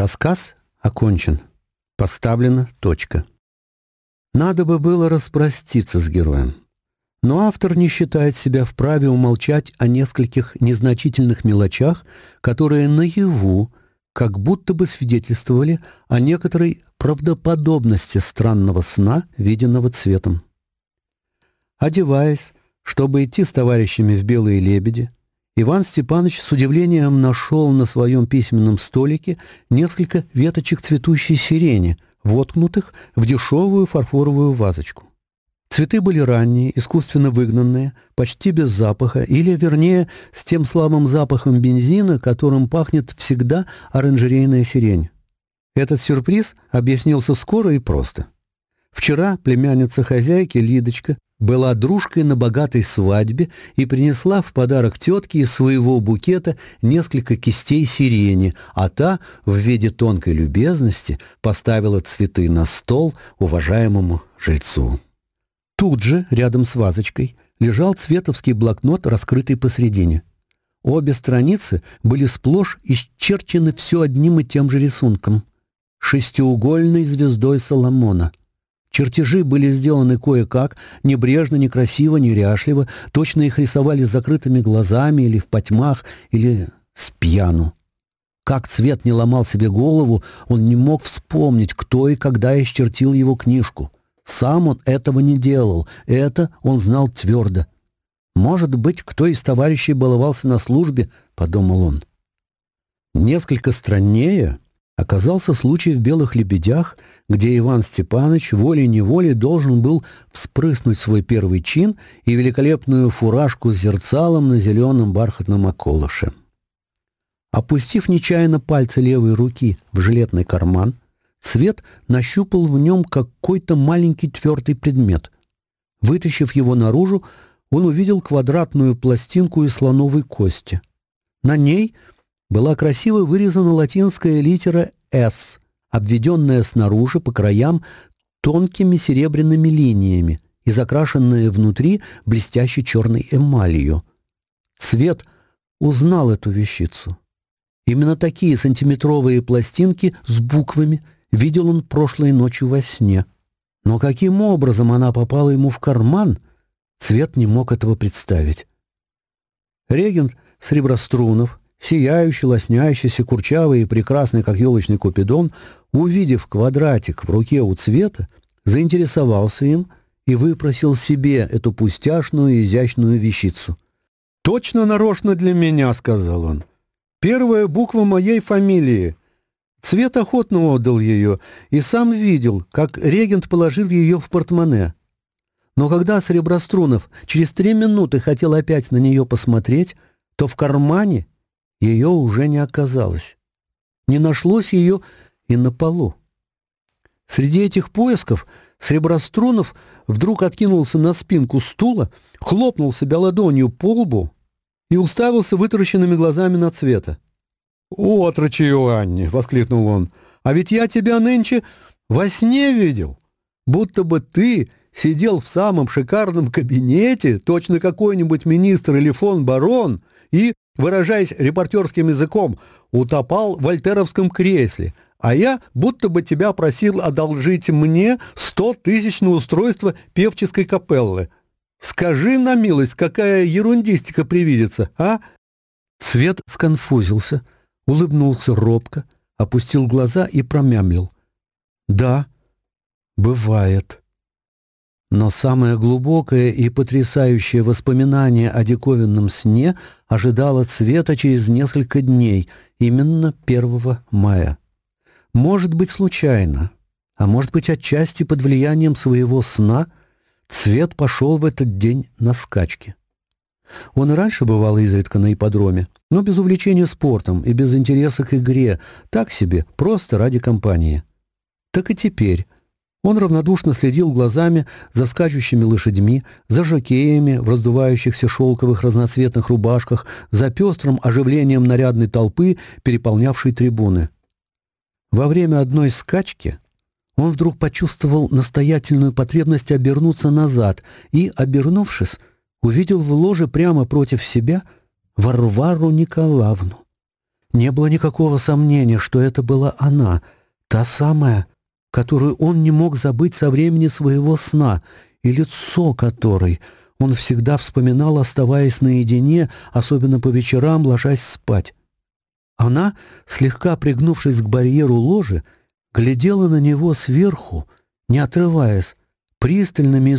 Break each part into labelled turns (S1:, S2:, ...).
S1: Рассказ окончен. Поставлена точка. Надо бы было распроститься с героем. Но автор не считает себя вправе умолчать о нескольких незначительных мелочах, которые наяву как будто бы свидетельствовали о некоторой правдоподобности странного сна, виденного цветом. Одеваясь, чтобы идти с товарищами в «Белые лебеди», Иван Степанович с удивлением нашел на своем письменном столике несколько веточек цветущей сирени, воткнутых в дешевую фарфоровую вазочку. Цветы были ранние, искусственно выгнанные, почти без запаха, или, вернее, с тем слабым запахом бензина, которым пахнет всегда оранжерейная сирень. Этот сюрприз объяснился скоро и просто. Вчера племянница хозяйки, Лидочка, была дружкой на богатой свадьбе и принесла в подарок тетке из своего букета несколько кистей сирени, а та в виде тонкой любезности поставила цветы на стол уважаемому жильцу. Тут же, рядом с вазочкой, лежал цветовский блокнот, раскрытый посредине. Обе страницы были сплошь исчерчены все одним и тем же рисунком — шестиугольной звездой Соломона. Чертежи были сделаны кое-как, небрежно, некрасиво, неряшливо. Точно их рисовали с закрытыми глазами или в потьмах, или с пьяну. Как цвет не ломал себе голову, он не мог вспомнить, кто и когда исчертил его книжку. Сам он этого не делал, это он знал твердо. «Может быть, кто из товарищей баловался на службе?» — подумал он. Несколько страннее Оказался случай в Белых Лебедях, где Иван Степанович волей-неволей должен был вспрыснуть свой первый чин и великолепную фуражку с зерцалом на зеленом бархатном околыше. Опустив нечаянно пальцы левой руки в жилетный карман, Цвет нащупал в нем какой-то маленький твердый предмет. Вытащив его наружу, он увидел квадратную пластинку из слоновой кости. На ней — была красиво вырезана латинская литера «С», обведенная снаружи по краям тонкими серебряными линиями и закрашенная внутри блестящей черной эмалью. Цвет узнал эту вещицу. Именно такие сантиметровые пластинки с буквами видел он прошлой ночью во сне. Но каким образом она попала ему в карман, Цвет не мог этого представить. Регент Среброструнов сияющий, лоснящийся, курчавый и прекрасный, как елочный купидон, увидев квадратик в руке у Цвета, заинтересовался им и выпросил себе эту пустяшную изящную вещицу. «Точно нарочно для меня», — сказал он. «Первая буква моей фамилии. Цвет охотно отдал ее и сам видел, как регент положил ее в портмоне. Но когда Среброструнов через три минуты хотел опять на нее посмотреть, то в кармане ее уже не оказалось. Не нашлось ее и на полу. Среди этих поисков Среброструнов вдруг откинулся на спинку стула, хлопнул себя ладонью по лбу и уставился вытаращенными глазами на цвета. «Отрочи, Иоанне!» — воскликнул он. «А ведь я тебя нынче во сне видел, будто бы ты сидел в самом шикарном кабинете, точно какой-нибудь министр или фон барон, и, выражаясь репортерским языком, утопал в вольтеровском кресле, а я будто бы тебя просил одолжить мне сто тысяч на устройство певческой капеллы. Скажи на милость, какая ерундистика привидится, а?» Свет сконфузился — улыбнулся робко, опустил глаза Но самое глубокое и потрясающее воспоминание о диковинном сне ожидало цвета через несколько дней, именно 1 мая. Может быть, случайно, а может быть, отчасти под влиянием своего сна, цвет пошел в этот день на скачки. Он и раньше бывал изредка на ипподроме, но без увлечения спортом и без интереса к игре, так себе, просто ради компании. Так и теперь, Он равнодушно следил глазами за скачущими лошадьми, за жокеями в раздувающихся шелковых разноцветных рубашках, за пестрым оживлением нарядной толпы, переполнявшей трибуны. Во время одной скачки он вдруг почувствовал настоятельную потребность обернуться назад и, обернувшись, увидел в ложе прямо против себя Варвару Николаевну. Не было никакого сомнения, что это была она, та самая, которую он не мог забыть со времени своего сна, и лицо которой он всегда вспоминал, оставаясь наедине, особенно по вечерам, ложась спать. Она, слегка пригнувшись к барьеру ложи, глядела на него сверху, не отрываясь, пристальными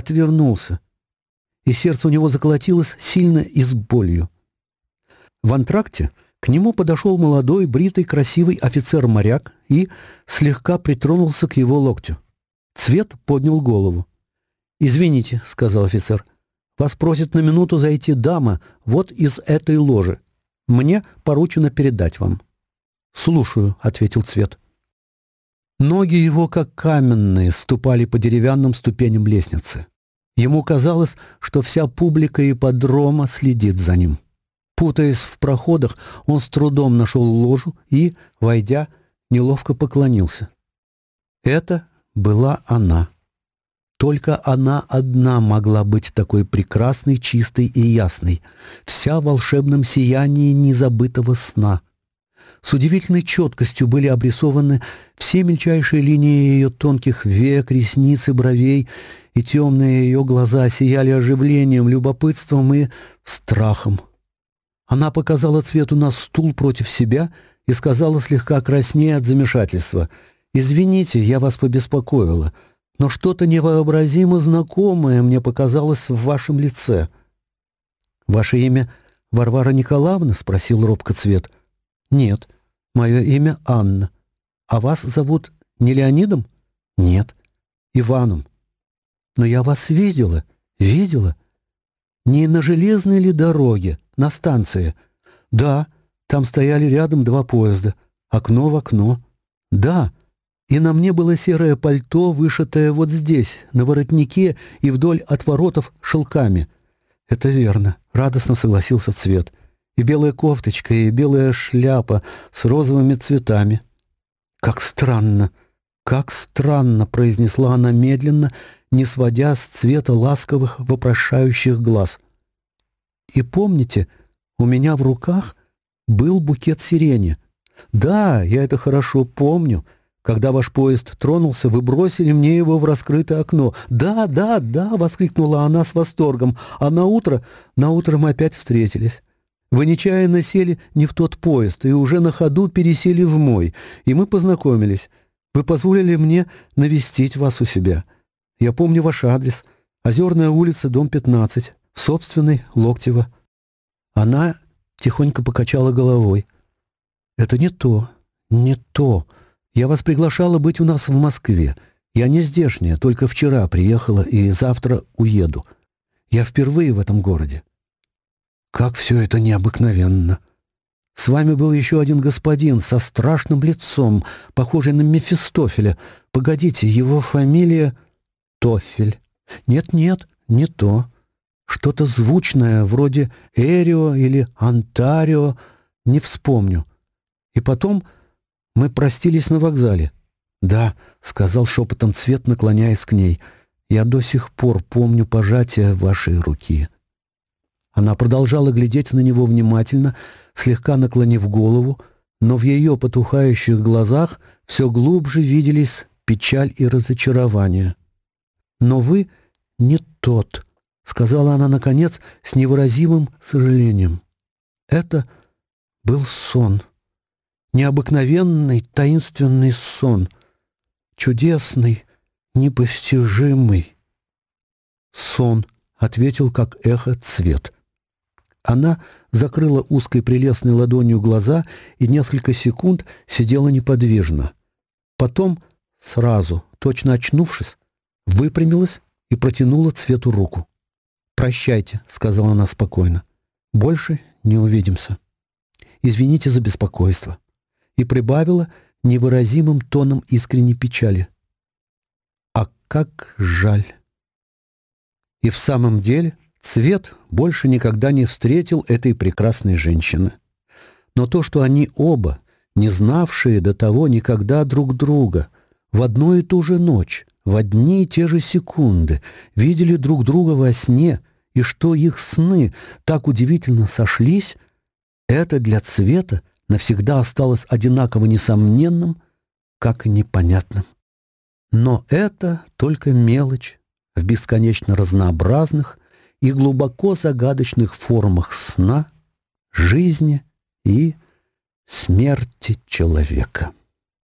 S1: изумленными глазами, слегка полуоткрыв рот, заметно бледнее от волнения. Цвет не выдержал ее взгляда, отвернулся, и сердце у него заколотилось сильно и с болью. В антракте к нему подошел молодой, бритый, красивый офицер-моряк и слегка притронулся к его локтю. Цвет поднял голову. «Извините», — сказал офицер, — «вас просит на минуту зайти дама вот из этой ложи. Мне поручено передать вам». «Слушаю», — ответил Цвет. Ноги его, как каменные, ступали по деревянным ступеням лестницы. Ему казалось, что вся публика ипподрома следит за ним. Путаясь в проходах, он с трудом нашел ложу и, войдя, неловко поклонился. Это была она. Только она одна могла быть такой прекрасной, чистой и ясной, вся в волшебном сиянии незабытого сна. С удивительной четкостью были обрисованы все мельчайшие линии ее тонких век, ресниц и бровей, и темные ее глаза сияли оживлением, любопытством и страхом. Она показала цвету на стул против себя и сказала слегка краснее от замешательства. «Извините, я вас побеспокоила, но что-то невообразимо знакомое мне показалось в вашем лице». «Ваше имя Варвара Николаевна?» — спросил робко цвет. «Нет. Мое имя Анна. А вас зовут не Леонидом?» «Нет. Иваном. Но я вас видела. Видела. Не на железной ли дороге, на станции? Да, там стояли рядом два поезда. Окно в окно. Да, и на мне было серое пальто, вышитое вот здесь, на воротнике и вдоль отворотов шелками». «Это верно», — радостно согласился Цвет. — и белая кофточка, и белая шляпа с розовыми цветами. «Как странно, как странно!» — произнесла она медленно, не сводя с цвета ласковых, вопрошающих глаз. «И помните, у меня в руках был букет сирени. Да, я это хорошо помню. Когда ваш поезд тронулся, вы бросили мне его в раскрытое окно. Да, да, да!» — воскликнула она с восторгом. А на утро, на утро мы Вы нечаянно сели не в тот поезд и уже на ходу пересели в мой, и мы познакомились. Вы позволили мне навестить вас у себя. Я помню ваш адрес. Озерная улица, дом 15. Собственный, Локтева. Она тихонько покачала головой. «Это не то, не то. Я вас приглашала быть у нас в Москве. Я не здешняя, только вчера приехала и завтра уеду. Я впервые в этом городе как все это необыкновенно. С вами был еще один господин со страшным лицом, похожий на Мефистофеля. Погодите, его фамилия Тофель. Нет-нет, не то. Что-то звучное, вроде Эрио или Антарио, не вспомню. И потом мы простились на вокзале. «Да», — сказал шепотом Цвет, наклоняясь к ней, — «я до сих пор помню пожатие вашей руки». Она продолжала глядеть на него внимательно, слегка наклонив голову, но в ее потухающих глазах все глубже виделись печаль и разочарование. «Но вы не тот», — сказала она, наконец, с невыразимым сожалением. «Это был сон. Необыкновенный, таинственный сон. Чудесный, непостижимый». «Сон», — ответил как эхо цвет — она закрыла узкой прелестной ладонью глаза и несколько секунд сидела неподвижно. Потом, сразу, точно очнувшись, выпрямилась и протянула цвету руку. «Прощайте», — сказала она спокойно. «Больше не увидимся. Извините за беспокойство». И прибавила невыразимым тоном искренней печали. «А как жаль!» И в самом деле Свет больше никогда не встретил этой прекрасной женщины. Но то, что они оба, не знавшие до того никогда друг друга, в одну и ту же ночь, в одни и те же секунды, видели друг друга во сне, и что их сны так удивительно сошлись, это для Цвета навсегда осталось одинаково несомненным, как и непонятным. Но это только мелочь в бесконечно разнообразных, и глубоко загадочных формах сна, жизни и смерти человека.